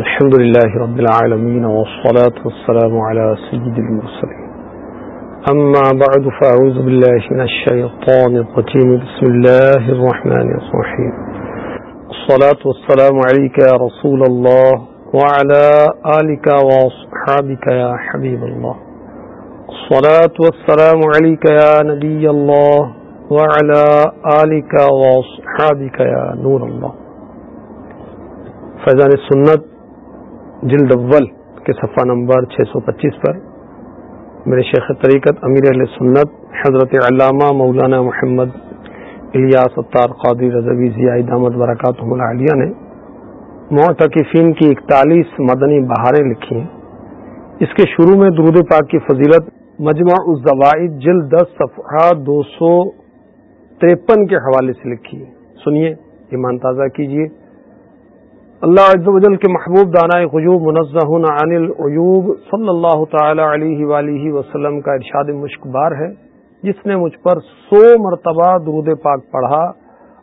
الحمد لله رب العالمين والصلاة والسلام على سيد المرسلين. أما بعد، فأعوذ بالله من الشيطان الرجيم. بسم الله الرحمن الرحيم. الصلاة والسلام عليك يا رسول الله وعلى آلك وصحابك يا حبيب الله. الصلاة والسلام عليك يا نبي الله وعلى آلك وصحابك يا نور الله. فیضان سنت جلد اول کے صفحہ نمبر 625 پر میرے شیخ طریقت امیر علیہ سنت حضرت علامہ مولانا محمد الیاس اطار قادری رضوی ضیاء دامت برکات العالیہ نے معتکفین کی اکتالیس مدنی بہاریں لکھی ہیں۔ اس کے شروع میں درود پاک کی فضیلت مجمع الزوائد جلد دس صفحہ دو سو تریپن کے حوالے سے لکھی۔ ہے سنیے، ایمان تازہ کیجیے اللہ عز و جل کے محبوب دانا غیوب منزہ عن العیوب صلی اللہ تعالی علیہ وآلہ وسلم کا ارشاد مشک بار ہے۔ جس نے مجھ پر سو مرتبہ درود پاک پڑھا،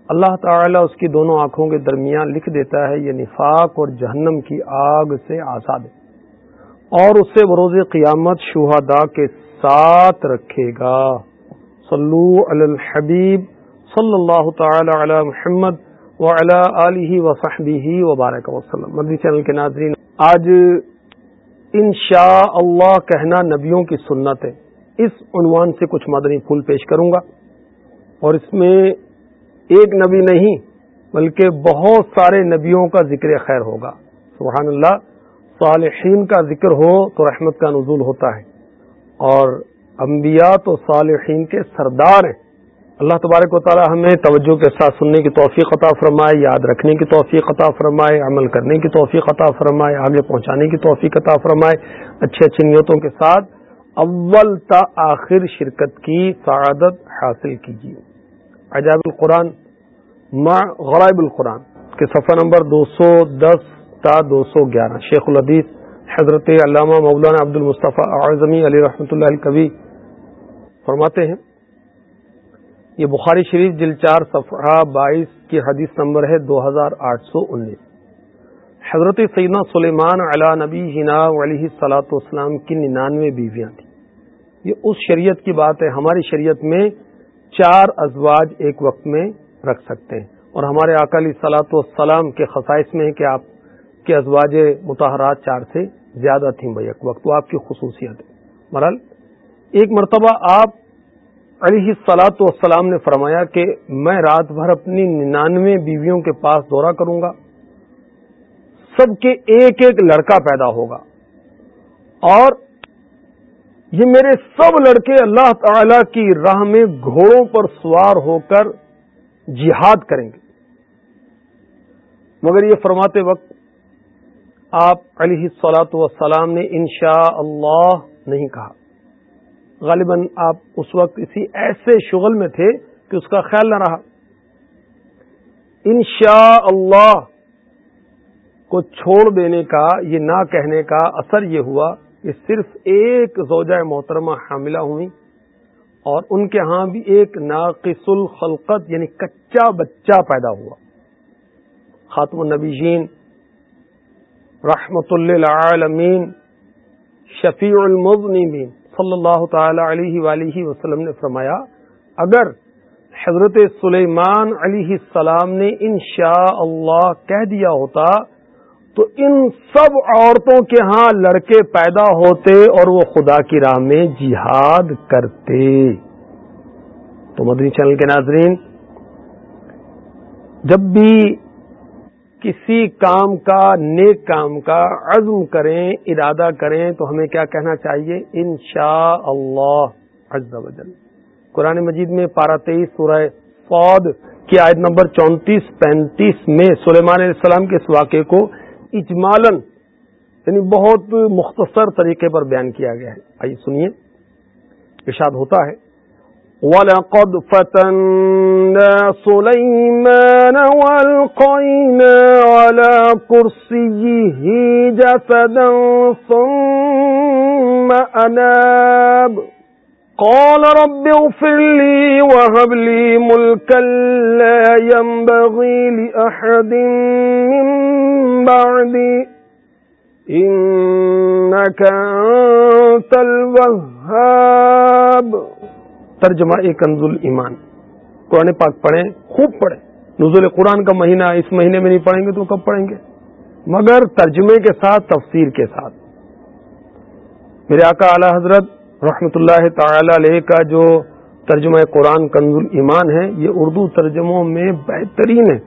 اللہ تعالی اس کی دونوں آنکھوں کے درمیان لکھ دیتا ہے، یہ نفاق اور جہنم کی آگ سے آزاد ہے۔ اور اسے بروز قیامت شہدا کے ساتھ رکھے گا۔ صلو علی الحبیب صلی اللہ تعالی علی محمد علیہ وصحبہ وبارک وسلم۔ مدنی چینل کے ناظرین، آج انشاء اللہ کہنا نبیوں کی سنت ہے اس عنوان سے کچھ مدنی پھول پیش کروں گا۔ اور اس میں ایک نبی نہیں، بلکہ بہت سارے نبیوں کا ذکر خیر ہوگا۔ سبحان اللہ صالحین کا ذکر ہو تو رحمت کا نزول ہوتا ہے۔ اور انبیاء تو صالحین کے سردار ہیں۔ اللہ تبارک و تعالی ہمیں توجہ کے ساتھ سننے کی توفیق عطا فرمائے، یاد رکھنے کی توفیق عطا فرمائے، عمل کرنے کی توفیق عطا فرمائے، آگے پہنچانے کی توفیق عطا فرمائے۔ اچھی اچھی نیتوں کے ساتھ اول تا آخر شرکت کی سعادت حاصل کیجیے۔ عجاب القرآن مع غرائب القرآن کے صفحہ نمبر دو سو دس تا دو سو گیارہ۔ شیخ الحدیث حضرت علامہ مولانا عبد المصطفیٰ اعظمی علی رحمۃ اللہ کبھی فرماتے ہیں یہ بخاری شریف جل چار صفحہ بائیس کی حدیث نمبر ہے دو ہزار آٹھ سو انیس۔ حضرت سیدنا سلیمان علا نبی ہنا علیہ سلاۃ والسلام کی ننانوے بیویاں تھیں۔ یہ اس شریعت کی بات ہے، ہماری شریعت میں چار ازواج ایک وقت میں رکھ سکتے ہیں۔ اور ہمارے اکالی سلاۃ والسلام کے خصائص میں ہے کہ آپ کے ازواج متحرات چار سے زیادہ تھیں بھائی وقت۔ وہ آپ کی خصوصیت ہے۔ مرل ایک مرتبہ آپ علیہ سلاۃ والسلام نے فرمایا کہ میں رات بھر اپنی ننانوے بیویوں کے پاس دورہ کروں گا۔ سب کے ایک ایک لڑکا پیدا ہوگا۔ اور یہ میرے سب لڑکے اللہ تعالی کی راہ میں گھوڑوں پر سوار ہو کر جہاد کریں گے۔ مگر یہ فرماتے وقت آپ علیہ سلاۃ والسلام نے انشاء اللہ نہیں کہا۔ غالباً آپ اس وقت اسی ایسے شغل میں تھے کہ اس کا خیال نہ رہا۔ انشاء اللہ کو چھوڑ دینے کا، یہ نہ کہنے کا اثر یہ ہوا کہ صرف ایک زوجہ محترمہ حاملہ ہوئی اور ان کے ہاں بھی ایک ناقص الخلقت یعنی کچا بچہ پیدا ہوا۔ خاتم النبی جین رحمت اللہ شفیع المزنبین صلی اللہ تعالی علیہ وآلہ وسلم نے فرمایا، اگر حضرت سلیمان علیہ السلام نے انشاء اللہ کہہ دیا ہوتا، تو ان سب عورتوں کے ہاں لڑکے پیدا ہوتے اور وہ خدا کی راہ میں جہاد کرتے۔ تو مدنی چینل کے ناظرین، جب بھی کسی کام کا، نیک کام کا عزم کریں، ارادہ کریں تو ہمیں کیا کہنا چاہیے؟ ان شاء اللہ قرآن مجید میں پارا تیئیس سورہ فوج کی آیت نمبر چونتیس، پینتیس میں سلیمان علیہ السلام کے اس واقعے کو اجمالن یعنی بہت مختصر طریقے پر بیان کیا گیا ہے۔ آئیے سنیے۔ ارشاد ہوتا ہے۔ وَلَقَدْ فَتَنَّا سُلَيْمَانَ وَالْقَيْنَا عَلَى كُرْسِيِّهِ جَسَدًا ثُمَّ أَنَابَ قَالَ رَبِّ اغْفِرْ لِي وَهَبْ لِي مُلْكًا لَا يَنبَغِي لِأَحَدٍ مِّن بَعْدِي ترجمہ کنز ایمان۔ قرآن پاک پڑھیں، خوب پڑھیں۔ نزول قرآن کا مہینہ اس مہینے میں نہیں پڑھیں گے تو کب پڑھیں گے؟ مگر ترجمے کے ساتھ، تفسیر کے ساتھ۔ میرے آقا اعلی حضرت رحمت اللہ تعالی علیہ کا جو ترجمہ قرآن کنز ایمان ہے، یہ اردو ترجموں میں بہترین ہے۔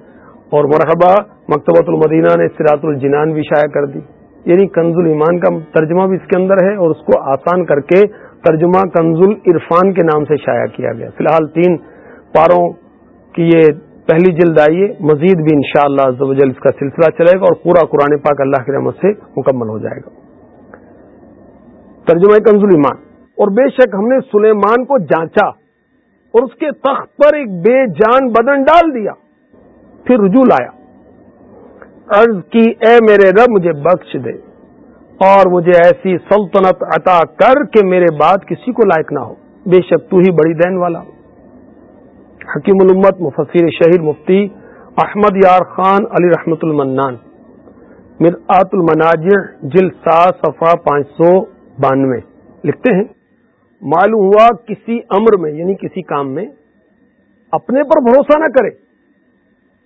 اور مرحبا، مکتبۃ المدینہ نے سراط الجنان بھی شائع کر دی۔ یعنی کنز ایمان کا ترجمہ بھی اس کے اندر ہے اور اس کو آسان کر کے ترجمہ کنز عرفان کے نام سے شائع کیا گیا۔ فی الحال تین پاروں کی یہ پہلی جلد آئیے مزید بھی انشاءاللہ شاء اللہ اس کا سلسلہ چلے گا اور پورا قرآن پاک اللہ کی رحمت سے مکمل ہو جائے گا۔ ترجمہ کنزول ایمان۔ اور بے شک ہم نے سلیمان کو جانچا اور اس کے تخت پر ایک بے جان بدن ڈال دیا۔ پھر رجوع لایا۔ عرض کی، اے میرے رب، مجھے بخش دے۔ اور مجھے ایسی سلطنت عطا کر کہ میرے بعد کسی کو لائق نہ ہو۔ بے شک تو ہی بڑی دین والا۔ حکیم الامت مفسر شہیر مفتی احمد یار خان علی رحمت المنان۔ مرآت المناجر جل سا صفا پانچ سو بانوے۔ لکھتے ہیں، معلوم ہوا کسی امر میں یعنی کسی کام میں اپنے پر بھروسہ نہ کرے۔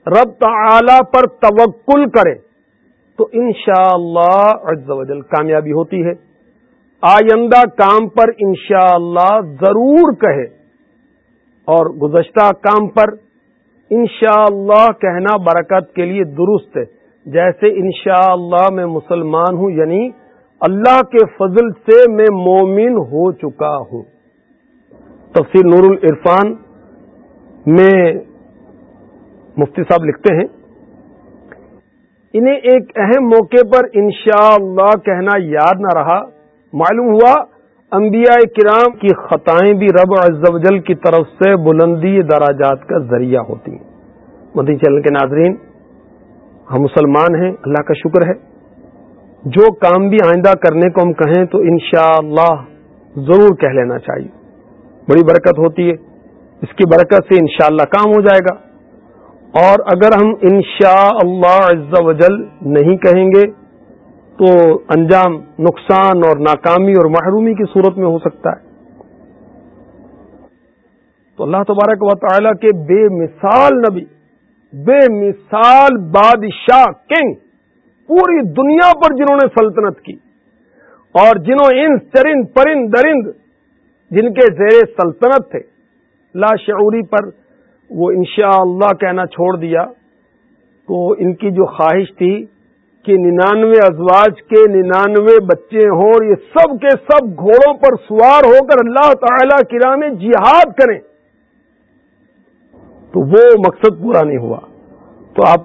رب تعالی پر توکل کرے۔ تو انشاءاللہ شاء اللہ کامیابی ہوتی ہے۔ آئندہ کام پر انشاءاللہ ضرور کہے۔ اور گزشتہ کام پر انشاءاللہ اللہ کہنا برکت کے لیے درست ہے۔ جیسے انشاءاللہ اللہ میں مسلمان ہوں یعنی اللہ کے فضل سے میں مومن ہو چکا ہوں۔ تفسیر نور العرفان میں مفتی صاحب لکھتے ہیں۔ انہیں ایک اہم موقع پر انشاءاللہ اللہ کہنا یاد نہ رہا۔ معلوم ہوا، انبیاء کرام کی خطائیں بھی رب عز و جل کی طرف سے بلندی دراجات کا ذریعہ ہوتی ہیں۔ مدی چلن کے ناظرین، ہم مسلمان ہیں، اللہ کا شکر ہے۔ جو کام بھی آئندہ کرنے کو ہم کہیں تو انشاءاللہ اللہ ضرور کہہ لینا چاہیے۔ بڑی برکت ہوتی ہے۔ اس کی برکت سے انشاءاللہ اللہ کام ہو جائے گا۔ اور اگر ہم انشاءاللہ اللہ و جل نہیں کہیں گے، تو انجام نقصان اور ناکامی اور محرومی کی صورت میں ہو سکتا ہے۔ تو اللہ تبارک و تعالی کے بے مثال نبی، بے مثال بادشاہ کنگ پوری دنیا پر جنہوں نے سلطنت کی، اور جنہوں ان چرند پرند، درند، جن کے زیر سلطنت تھے، لا شعوری پر وہ انشاءاللہ اللہ کہنا چھوڑ دیا تو ان کی جو خواہش تھی کہ ننانوے ازواج کے ننانوے بچے ہوں اور یہ سب کے سب گھوڑوں پر سوار ہو کر اللہ تعالی کی میں جہاد کریں، تو وہ مقصد پورا نہیں ہوا۔ تو آپ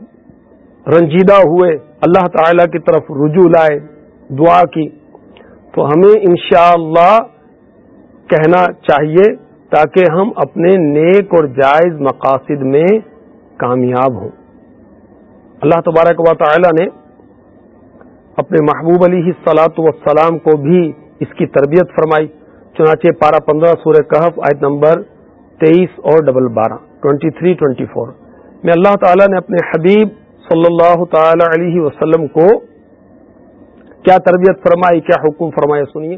رنجیدہ ہوئے، اللہ تعالی کی طرف رجوع لائے، دعا کی۔ تو ہمیں انشاءاللہ اللہ کہنا چاہیے۔ تاکہ ہم اپنے نیک اور جائز مقاصد میں کامیاب ہوں۔ اللہ تبارک و تعالی نے اپنے محبوب علی سلاط وسلام کو بھی اس کی تربیت فرمائی۔ چنانچہ پارہ پندرہ سورہ کہف آیت نمبر تیئیس اور ڈبل بارہ ٹوینٹی تھری ٹوینٹی فور۔ میں اللہ تعالیٰ نے اپنے حبیب صلی اللہ تعالی علیہ وسلم کو کیا تربیت فرمائی، کیا حکم فرمایا سنیے۔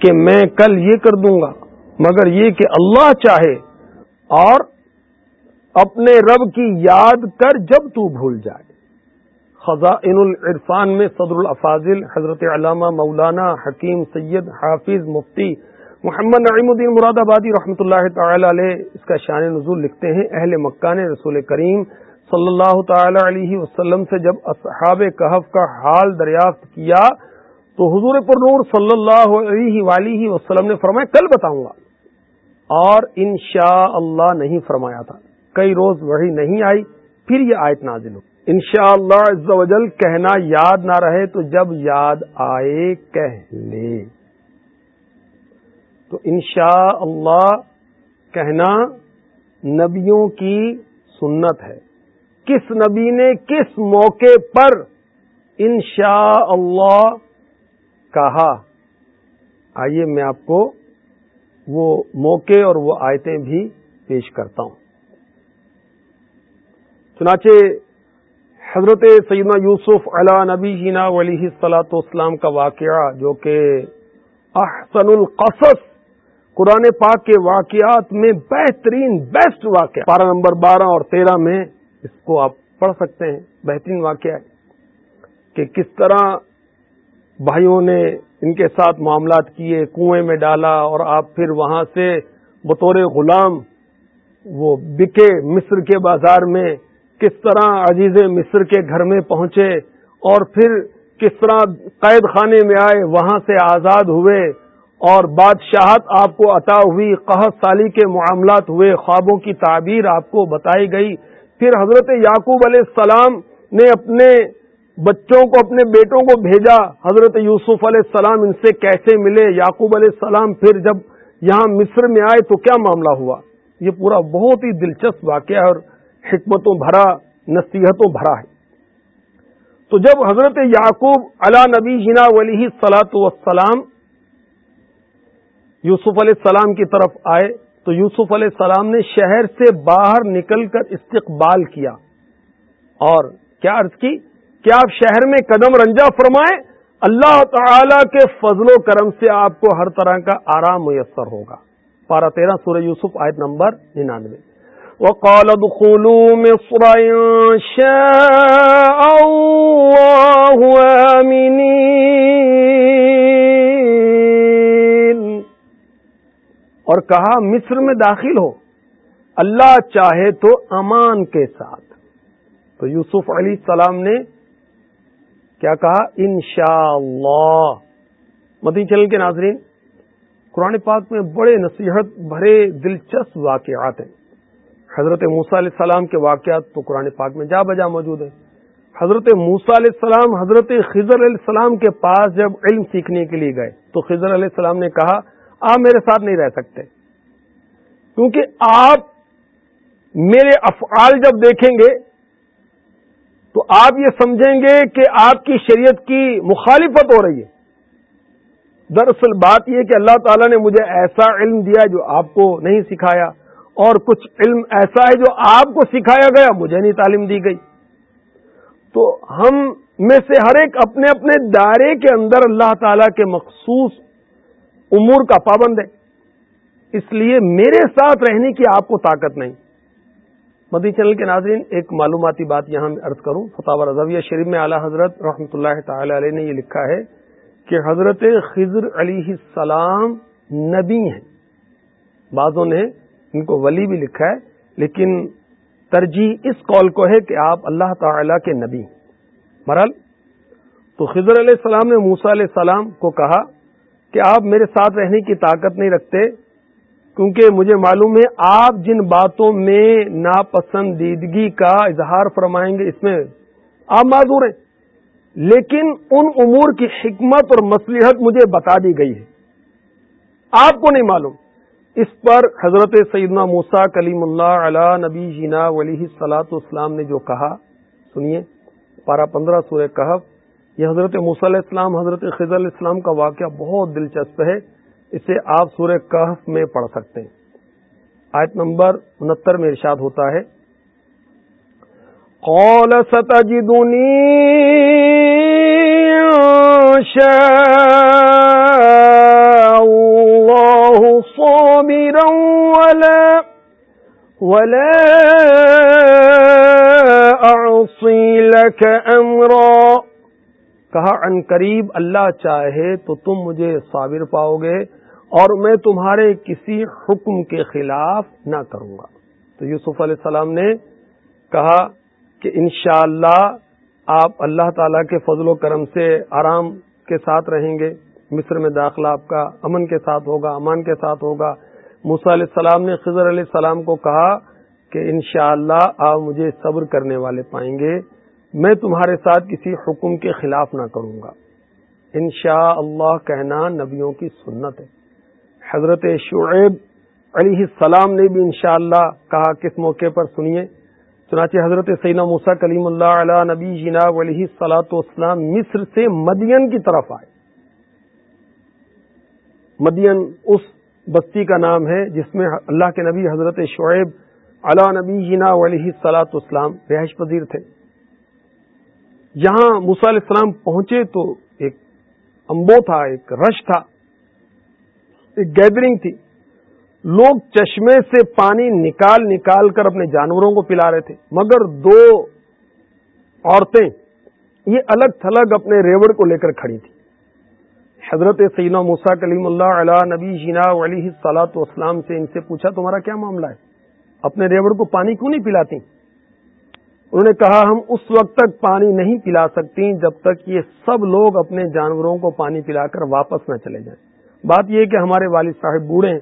کہ میں کل یہ کر دوں گا، مگر یہ کہ اللہ چاہے اور اپنے رب کی یاد کر جب تو بھول جائے۔ خزائن العرفان میں صدر الافاظل حضرت علامہ مولانا حکیم سید حافظ مفتی محمد نعیم الدین مراد آبادی رحمۃ اللہ تعالی علیہ اس کا شان نزول لکھتے ہیں۔ اہل مکہ نے رسول کریم صلی اللہ تعالی علیہ وسلم سے جب اصحاب کہف کا حال دریافت کیا تو حضور پر نور صلی اللہ علیہ ولیہ وسلم نے فرمایا، کل بتاؤں گا۔ اور انشاء اللہ نہیں فرمایا تھا۔ کئی روز وہی نہیں آئی، پھر یہ آیت نازل ہو انشاء اللہ کہنا یاد نہ رہے تو جب یاد آئے کہہ لے۔ تو انشاء اللہ کہنا نبیوں کی سنت ہے۔ کس نبی نے کس موقع پر انشاء اللہ کہا۔ آئیے میں آپ کو وہ موقع اور وہ آیتیں بھی پیش کرتا ہوں۔ چنانچہ حضرت سیدنا یوسف علا نبی جینا ولی سلاۃ اسلام کا واقعہ جو کہ احسن القصص قرآن پاک کے واقعات میں بہترین بیسٹ واقعہ پارہ نمبر بارہ اور تیرہ میں اس کو آپ پڑھ سکتے ہیں۔ بہترین واقعہ ہے کہ کس طرح بھائیوں نے ان کے ساتھ معاملات کیے، کنویں میں ڈالا اور آپ پھر وہاں سے بطور غلام وہ بکے مصر کے بازار میں کس طرح عزیز مصر کے گھر میں پہنچے اور پھر کس طرح قید خانے میں آئے، وہاں سے آزاد ہوئے اور بادشاہت آپ کو عطا ہوئی، قحط سالی کے معاملات ہوئے، خوابوں کی تعبیر آپ کو بتائی گئی۔ پھر حضرت یعقوب علیہ السلام نے اپنے بچوں کو اپنے بیٹوں کو بھیجا حضرت یوسف علیہ السلام ان سے کیسے ملے، یعقوب علیہ السلام پھر جب یہاں مصر میں آئے تو کیا معاملہ ہوا؟ یہ پورا بہت ہی دلچسپ واقعہ اور حکمتوں بھرا، نصیحتوں بھرا ہے۔ تو جب حضرت یعقوب علا نبی جنا ولی سلاۃ وسلام یوسف علیہ السلام کی طرف آئے تو یوسف علیہ السلام نے شہر سے باہر نکل کر استقبال کیا اور کیا عرض کی؟ کہ آپ شہر میں قدم رنجا فرمائیں؟ اللہ تعالی کے فضل و کرم سے آپ کو ہر طرح کا آرام میسر ہوگا۔ پارہ تیرہ سورہ یوسف آیت نمبر ننانوے۔ وقال ادخلوا مصر إن شاء الله آمنين۔ اور کہا، مصر میں داخل ہو۔ اللہ چاہے تو امان کے ساتھ۔ تو یوسف علیہ السلام نے کیا کہا؟ انشاءاللہ۔ مدی چل کے ناظرین، قرآن پاک میں بڑے نصیحت بھرے دلچسپ واقعات ہیں۔ حضرت موسا علیہ السلام کے واقعات تو قرآن پاک میں جا بجا موجود ہیں۔ حضرت موسا علیہ السلام، حضرت خضر علیہ السلام کے پاس جب علم سیکھنے کے لیے گئے، تو خضر علیہ السلام نے کہا، آپ میرے ساتھ نہیں رہ سکتے۔ کیونکہ آپ میرے افعال جب دیکھیں گے تو آپ یہ سمجھیں گے کہ آپ کی شریعت کی مخالفت ہو رہی ہے۔ دراصل بات یہ کہ اللہ تعالیٰ نے مجھے ایسا علم دیا جو آپ کو نہیں سکھایا اور کچھ علم ایسا ہے جو آپ کو سکھایا گیا، مجھے نہیں تعلیم دی گئی۔ تو ہم میں سے ہر ایک اپنے اپنے دائرے کے اندر اللہ تعالی کے مخصوص امور کا پابند ہے۔ اس لیے میرے ساتھ رہنے کی آپ کو طاقت نہیں۔ مدی چینل کے ناظرین، ایک معلوماتی بات یہاں میں عرض کروں فتح رضویہ شریف میں اعلی حضرت رحمۃ اللہ تعالی علیہ نے یہ لکھا ہے کہ حضرت خضر علیہ السلام نبی ہیں۔ بعضوں نے ان کو ولی بھی لکھا ہے، لیکن ترجیح اس قول کو ہے کہ آپ اللہ تعالی کے نبی مرل تو خضر علیہ السلام نے موسا علیہ السلام کو کہا کہ آپ میرے ساتھ رہنے کی طاقت نہیں رکھتے کیونکہ مجھے معلوم ہے آپ جن باتوں میں ناپسندیدگی کا اظہار فرمائیں گے، اس میں آپ معذور ہیں۔ لیکن ان امور کی حکمت اور مصلیحت مجھے بتا دی گئی ہے۔ آپ کو نہیں معلوم۔ اس پر حضرت سیدنا موسا کلیم اللہ علی نبی جینا ولی سلاۃ اسلام نے جو کہا، سنیے، پارہ پندرہ سورہ کہف، یہ حضرت موسیٰ علیہ السلام، حضرت خضر علیہ السلام کا واقعہ بہت دلچسپ ہے۔ اسے آپ سورہ کہف میں پڑھ سکتے ہیں۔ آیت نمبر انہتر میں ارشاد ہوتا ہے قول ستجدنی صابرا ولا ولا أعصي لك أمرا۔ کہا، ان قریب اللہ چاہے تو تم مجھے صابر پاؤ گے۔ اور میں تمہارے کسی حکم کے خلاف نہ کروں گا۔ تو یوسف علیہ السلام نے کہا کہ انشاءاللہ اللہ آپ اللہ تعالی کے فضل و کرم سے آرام کے ساتھ رہیں گے۔ مصر میں داخلہ آپ کا امن کے ساتھ ہوگا، امان کے ساتھ ہوگا۔ موسا علیہ السلام نے خضر علیہ السلام کو کہا کہ انشاءاللہ اللہ آپ مجھے صبر کرنے والے پائیں گے۔ میں تمہارے ساتھ کسی حکم کے خلاف نہ کروں گا۔ انشاء اللہ کہنا نبیوں کی سنت ہے۔ حضرت شعیب علیہ السلام نے بھی انشاءاللہ کہا کس موقع پر سنیے۔ چنانچہ حضرت سینا موسا کلیم اللہ علیہ نبی جناب علیہ سلاۃ والسلام مصر سے مدین کی طرف آئے۔ مدین اس بستی کا نام ہے جس میں اللہ کے نبی حضرت شعیب علا نبی جنا علیہ سلاۃ اسلام رہائش پذیر تھے۔ یہاں موسا علیہ السلام پہنچے تو ایک امبو تھا، ایک رش تھا۔ گیدرنگ تھی۔ لوگ چشمے سے پانی نکال نکال کر اپنے جانوروں کو پلا رہے تھے، مگر دو عورتیں یہ الگ تھلگ اپنے ریوڑ کو لے کر کھڑی تھی حضرت سینا موسا کلیم اللہ علیہ نبی جینا علیہ سلاۃ اسلام سے ان سے پوچھا، تمہارا کیا معاملہ ہے؟ اپنے ریوڑ کو پانی کیوں نہیں پلاتی؟ انہوں نے کہا، ہم اس وقت تک پانی نہیں پلا سکتی جب تک یہ سب لوگ اپنے جانوروں کو پانی پلا کر واپس نہ چلے جائیں۔ بات یہ کہ ہمارے والد صاحب بوڑھے ہیں۔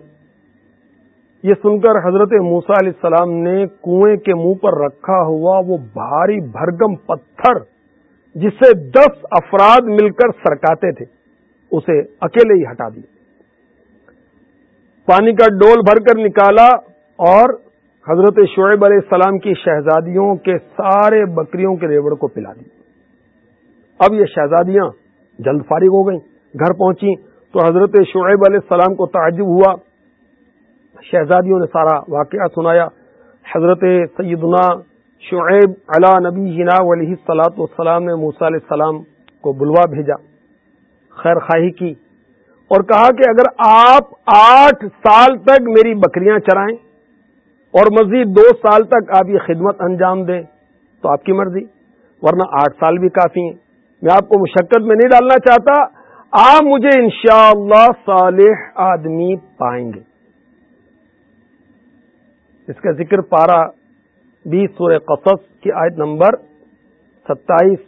یہ سن کر حضرت موسا علیہ السلام نے کنویں کے منہ پر رکھا ہوا وہ بھاری بھرگم پتھر جسے دس افراد مل کر سرکاتے تھے، اسے اکیلے ہی ہٹا دیا پانی کا ڈول بھر کر نکالا اور حضرت شعیب علیہ السلام کی شہزادیوں کے سارے بکریوں کے ریوڑ کو پلا دی اب یہ شہزادیاں جلد فارغ ہو گئیں، گھر پہنچی تو حضرت شعیب علیہ السلام کو تعجب ہوا۔ شہزادیوں نے سارا واقعہ سنایا۔ حضرت سیدنا شعیب علا نبی جنا علیہ سلاۃ والسلام نے موسا علیہ السلام کو بلوا بھیجا، خیر خواہی کی اور کہا کہ اگر آپ آٹھ سال تک میری بکریاں چرائیں اور مزید دو سال تک آپ یہ خدمت انجام دیں تو آپ کی مرضی، ورنہ آٹھ سال بھی کافی ہیں۔ میں آپ کو مشقت میں نہیں ڈالنا چاہتا آپ مجھے انشاءاللہ صالح آدمی پائیں گے۔ اس کا ذکر پارا بیس سورہ قصص کی آیت نمبر ستائیس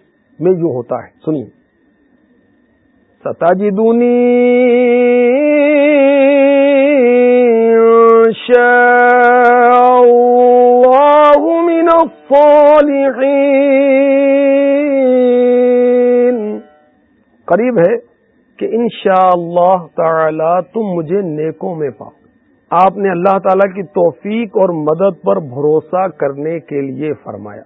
میں یوں ہوتا ہے۔ سنیے۔ ستا جی دونی قریب ہے۔ کہ انشاء اللہ تعالی تم مجھے نیکوں میں پاؤ۔ آپ نے اللہ تعالی کی توفیق اور مدد پر بھروسہ کرنے کے لیے فرمایا۔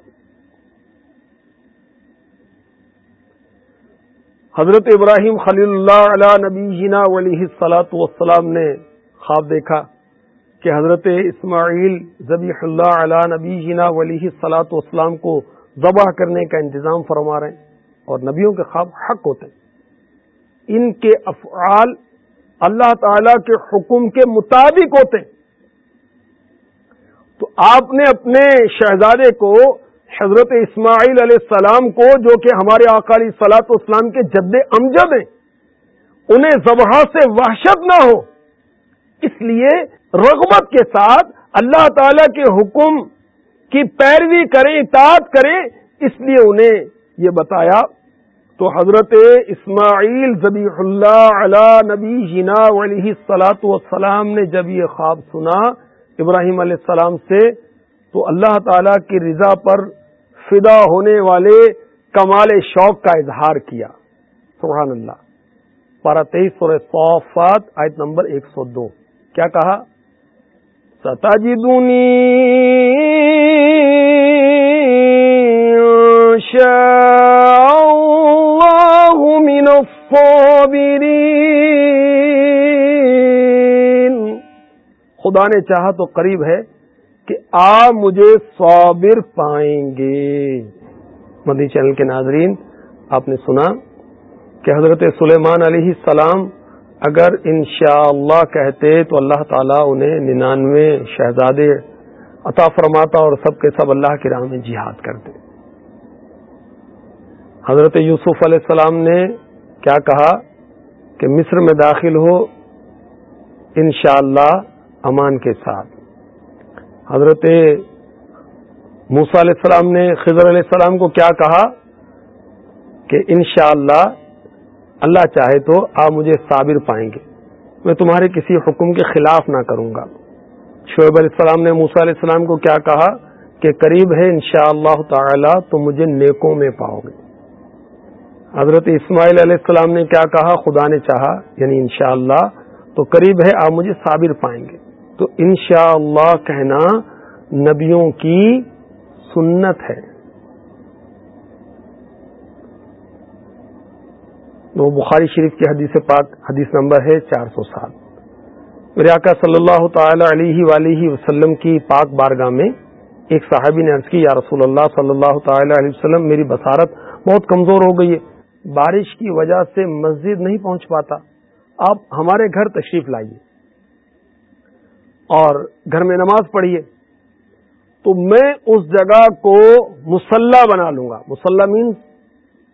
حضرت ابراہیم خلیل اللہ علیہ نبی جینا علیہ سلاۃ والسلام نے خواب دیکھا کہ حضرت اسماعیل ذبیح اللہ علیہ نبی جینا علیہ سلاۃ والسلام کو ذبح کرنے کا انتظام فرما رہے ہیں اور نبیوں کے خواب حق ہوتے ہیں۔ ان کے افعال اللہ تعالی کے حکم کے مطابق ہوتے ہیں۔ تو آپ نے اپنے شہزادے کو حضرت اسماعیل علیہ السلام کو، جو کہ ہمارے اقالی سلاط اسلام کے جد امجد ہیں، انہیں ذبح سے وحشت نہ ہو۔ اس لیے رغبت کے ساتھ اللہ تعالی کے حکم کی پیروی کریں، اطاعت کریں۔ اس لیے انہیں یہ بتایا تو حضرت اسماعیل ذبی اللہ علی نبی جنا علیہ سلاۃ والسلام نے جب یہ خواب سنا ابراہیم علیہ السلام سے، تو اللہ تعالی کی رضا پر فدا ہونے والے کمال شوق کا اظہار کیا۔ سبحان اللہ۔ پارہ تیئیس سو صوفات آیت نمبر ایک سو دو۔ کیا کہا؟ ستا جی دونی من الصابرین خدا نے چاہا تو قریب ہے کہ آپ مجھے صابر پائیں گے۔ مدی چینل کے ناظرین، آپ نے سنا کہ حضرت سلیمان علیہ السلام اگر انشاءاللہ اللہ کہتے تو اللہ تعالیٰ انہیں ننانوے شہزادے عطا فرماتا اور سب کے سب اللہ کی راہ میں جہاد کرتے۔ حضرت یوسف علیہ السلام نے کیا کہا کہ مصر میں داخل ہو انشاءاللہ اللہ امان کے ساتھ۔ حضرت موسا علیہ السلام نے، خضر علیہ السلام کو کیا کہا کہ انشاءاللہ اللہ اللہ چاہے تو آپ مجھے صابر پائیں گے۔ میں تمہارے کسی حکم کے خلاف نہ کروں گا۔ شعیب علیہ السلام نے موسا علیہ السلام کو کیا کہا کے قریب ہے انشاءاللہ اللہ تعالی تو مجھے نیکوں میں پاؤ گے۔ حضرت اسماعیل علیہ السلام نے کیا کہا؟ خدا نے چاہا یعنی انشاءاللہ تو قریب ہے، آپ مجھے صابر پائیں گے۔ تو انشاءاللہ اللہ کہنا نبیوں کی سنت ہے۔ وہ بخاری شریف کی حدیث پاک حدیث نمبر ہے چار سو سات۔ میرے آقا صلی اللہ تعالی علیہ ولیہ وسلم کی پاک بارگاہ میں ایک صاحبی نے عرض کی، یا رسول اللہ صلی اللہ تعالی علیہ وسلم، میری بصارت بہت کمزور ہو گئی ہے۔ بارش کی وجہ سے مسجد نہیں پہنچ پاتا، آپ ہمارے گھر تشریف لائیے۔ اور گھر میں نماز پڑھیے۔ تو میں اس جگہ کو مسلح بنا لوں گا۔ مسلح مینس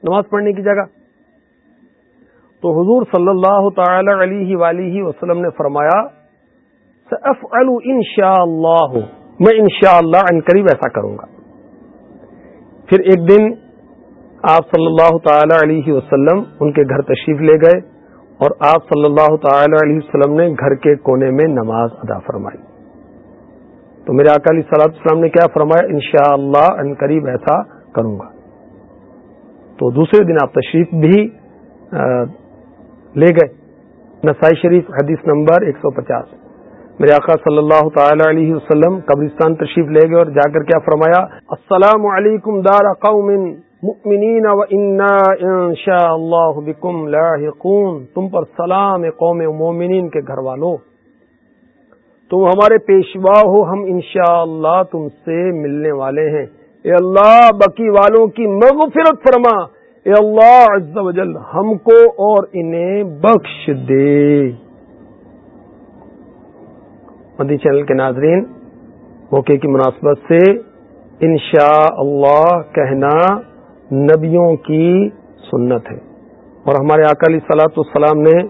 نماز پڑھنے کی جگہ۔ تو حضور صلی اللہ تعالی علیہ ولیہ وسلم نے فرمایا ان شاء اللہ میں ان شاء اللہ ان قریب ایسا کروں گا۔ پھر ایک دن آپ صلی اللہ تعالی علیہ وسلم ان کے گھر تشریف لے گئے اور آپ صلی اللہ تعالی علیہ وسلم نے گھر کے کونے میں نماز ادا فرمائی۔ تو میرے اکالی صلاح السلام نے کیا فرمایا؟ ان شاء اللہ ان قریب ایسا کروں گا۔ تو دوسرے دن آپ تشریف بھی لے گئے۔ نسائی شریف حدیث نمبر ایک سو پچاس۔ میرے آقا صلی اللہ تعالی علیہ وسلم قبرستان تشریف لے گئے اور جا کر کیا فرمایا؟ السلام علیکم دار قوم۔ مؤمنین و انا انشاء اللہ بکم لاحقون، تم پر سلام قوم مومنین کے گھر والوں۔ تم ہمارے پیشوا ہو، ہم انشاءاللہ اللہ تم سے ملنے والے ہیں۔ اے اللہ بکی والوں کی مغفرت فرما۔ اے اللہ عز و جل، ہم کو اور انہیں بخش دے۔ مدی چینل کے ناظرین، موقع کی مناسبت سے انشاء اللہ کہنا نبیوں کی سنت ہے۔ اور ہمارے اکالی سلاۃ السلام نے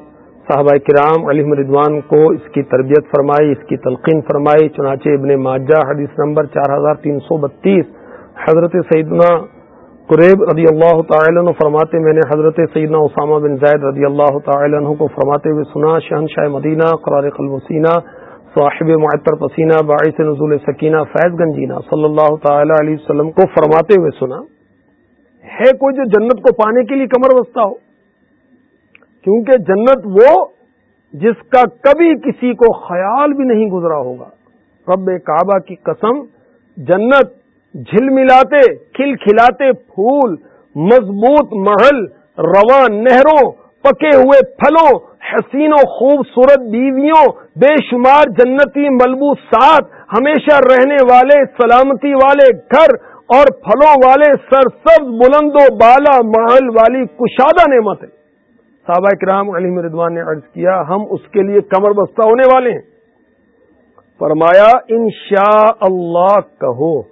صحابہ کرام علی مردوان کو اس کی تربیت فرمائی، اس کی تلقین فرمائی۔ چنانچہ ابن ماجہ حدیث نمبر چار ہزار تین سو بتیس، حضرت سیدنا قریب رضی اللہ تعالی عنہ فرماتے، میں نے حضرت سیدنا اسامہ بن زید رضی اللہ تعالی عنہ کو فرماتے ہوئے سنا شہن شاہ مدینہ، قرار قلوسینہ صاحب معطر پسینہ، باعث نزول سکینہ، فیض گنجینہ صلی اللہ تعالی علیہ وسلم کو فرماتے ہوئے سنا۔ ہے کوئی جو جنت کو پانے کے لیے کمر بستا ہو؟ کیونکہ جنت وہ جس کا کبھی کسی کو خیال بھی نہیں گزرا ہوگا۔ رب کعبہ کی قسم، جنت جھل ملاتے، کھل کھلاتے پھول، مضبوط محل، رواں نہروں، پکے ہوئے پھلوں، حسین و خوبصورت بیویوں، بے شمار جنتی ملبو ساتھ ہمیشہ رہنے والے، سلامتی والے گھر اور پھلوں والے سرسبز بلند و بالا محل والی کشادہ نعمت ہے صحابہ کرام علی مردوان نے عرض کیا، ہم اس کے لیے کمر بستہ ہونے والے ہیں۔ فرمایا انشاء اللہ کہو۔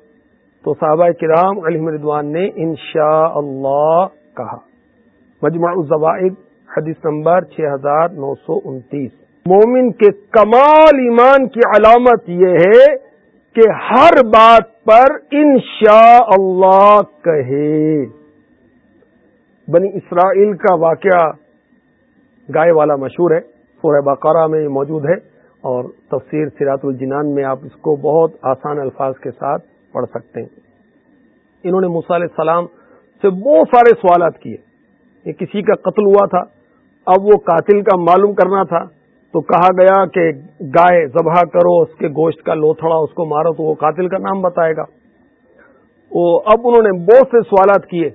تو صحابہ کرام علی مردوان نے انشاء اللہ کہا۔ مجمع الزوائد، حدیث نمبر چھ ہزار نو سو انتیس۔ مومن کے کمال ایمان کی علامت یہ ہے کہ ہر بات پر انشاء اللہ کہے۔ بنی اسرائیل کا واقعہ گائے والا مشہور ہے، سورہ بقرہ میں موجود ہے اور تفسیر سیرات الجنان میں آپ اس کو بہت آسان الفاظ کے ساتھ پڑھ سکتے ہیں۔ انہوں نے علیہ السلام سے بہت سارے سوالات کیے۔ کہ کسی کا قتل ہوا تھا، اب وہ قاتل کا معلوم کرنا تھا۔ تو کہا گیا کہ گائے ذبح کرو، اس کے گوشت کا لوتھڑا، اس کو مارو، تو وہ قاتل کا نام بتائے گا۔ وہ اب انہوں نے بہت سے سوالات کیے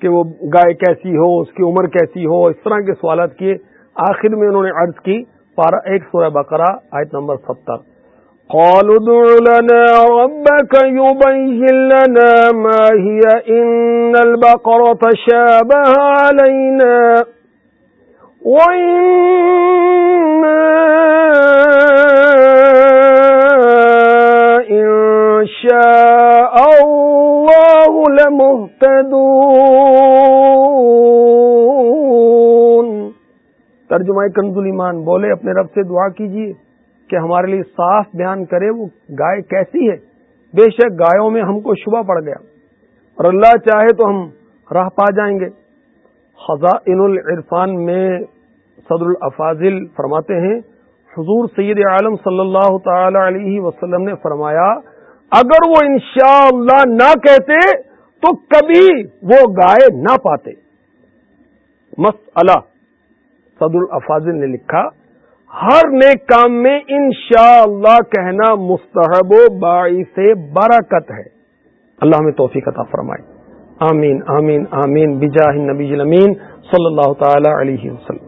کہ وہ گائے کیسی ہو، اس کی عمر کیسی ہو، اس طرح کے سوالات کیے۔ آخر میں انہوں نے عرض کی پارہ ایک سورہ بقرہ، آیت نمبر ستر۔ قالوا ادع لنا ربك يبين لنا ما هي، إن البقرة شابه علينا۔ إن شاء الله لمهتدون ترجمہ کنز ایمان بولے اپنے رب سے دعا کیجیے کہ ہمارے لیے صاف بیان کرے وہ گائے کیسی ہے۔ بے شک گایوں میں ہم کو شبہ پڑ گیا۔ اور اللہ چاہے تو ہم راہ پا جائیں گے۔ خزائن العرفان میں صدر الافاظل فرماتے ہیں، حضور سید عالم صلی اللہ تعالی علیہ وسلم نے فرمایا، اگر وہ انشاءاللہ نہ کہتے تو کبھی وہ گائے نہ پاتے۔ مسئلہ صد الافاظل نے لکھا، ہر نیک کام میں انشاءاللہ اللہ کہنا مستحب و باعث برکت ہے۔ اللہ ہمیں توفیق عطا فرمائے۔ آمین آمین آمین۔ بجاہ نبی امین صلی اللہ تعالی علیہ وسلم۔